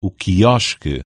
o quiosque